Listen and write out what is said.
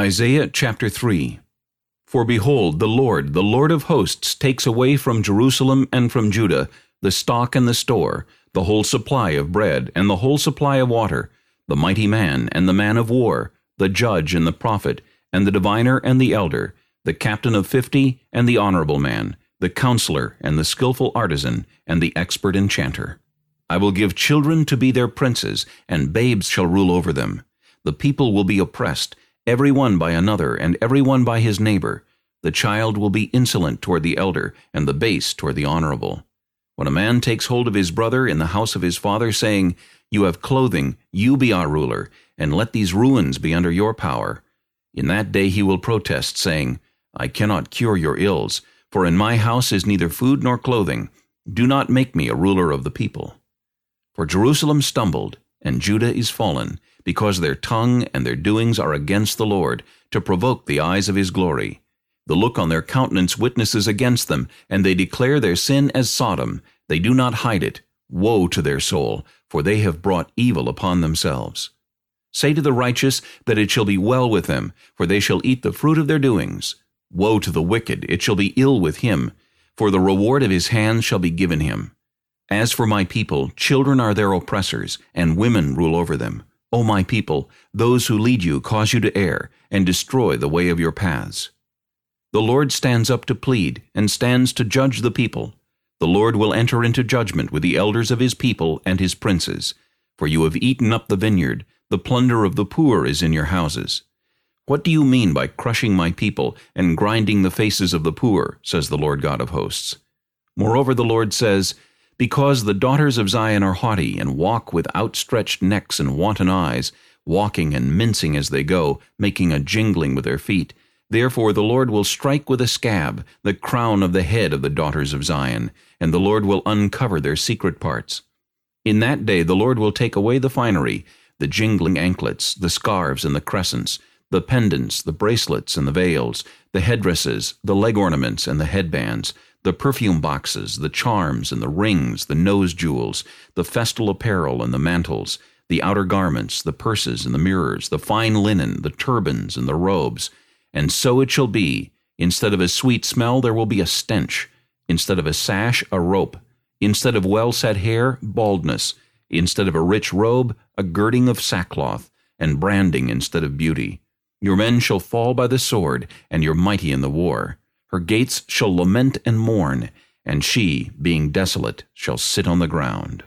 Isaiah chapter 3 For behold, the Lord, the Lord of hosts, takes away from Jerusalem and from Judah the stock and the store, the whole supply of bread, and the whole supply of water, the mighty man and the man of war, the judge and the prophet, and the diviner and the elder, the captain of fifty and the honorable man, the counselor and the skillful artisan, and the expert enchanter. I will give children to be their princes, and babes shall rule over them. The people will be oppressed, every one by another, and every one by his neighbor. The child will be insolent toward the elder, and the base toward the honorable. When a man takes hold of his brother in the house of his father, saying, You have clothing, you be our ruler, and let these ruins be under your power. In that day he will protest, saying, I cannot cure your ills, for in my house is neither food nor clothing. Do not make me a ruler of the people. For Jerusalem stumbled, and Judah is fallen, because their tongue and their doings are against the Lord, to provoke the eyes of his glory. The look on their countenance witnesses against them, and they declare their sin as Sodom. They do not hide it. Woe to their soul, for they have brought evil upon themselves. Say to the righteous that it shall be well with them, for they shall eat the fruit of their doings. Woe to the wicked, it shall be ill with him, for the reward of his hands shall be given him. As for my people, children are their oppressors, and women rule over them. O my people, those who lead you cause you to err, and destroy the way of your paths. The Lord stands up to plead, and stands to judge the people. The Lord will enter into judgment with the elders of his people and his princes. For you have eaten up the vineyard, the plunder of the poor is in your houses. What do you mean by crushing my people and grinding the faces of the poor, says the Lord God of hosts. Moreover the Lord says, Because the daughters of Zion are haughty, and walk with outstretched necks and wanton eyes, walking and mincing as they go, making a jingling with their feet, Therefore the Lord will strike with a scab the crown of the head of the daughters of Zion, and the Lord will uncover their secret parts. In that day the Lord will take away the finery, the jingling anklets, the scarves and the crescents, the pendants, the bracelets and the veils, the headdresses, the leg ornaments and the headbands, the perfume boxes, the charms and the rings, the nose jewels, the festal apparel and the mantles, the outer garments, the purses and the mirrors, the fine linen, the turbans and the robes, and so it shall be, instead of a sweet smell there will be a stench, instead of a sash a rope, instead of well-set hair baldness, instead of a rich robe a girding of sackcloth, and branding instead of beauty. Your men shall fall by the sword, and your mighty in the war. Her gates shall lament and mourn, and she, being desolate, shall sit on the ground.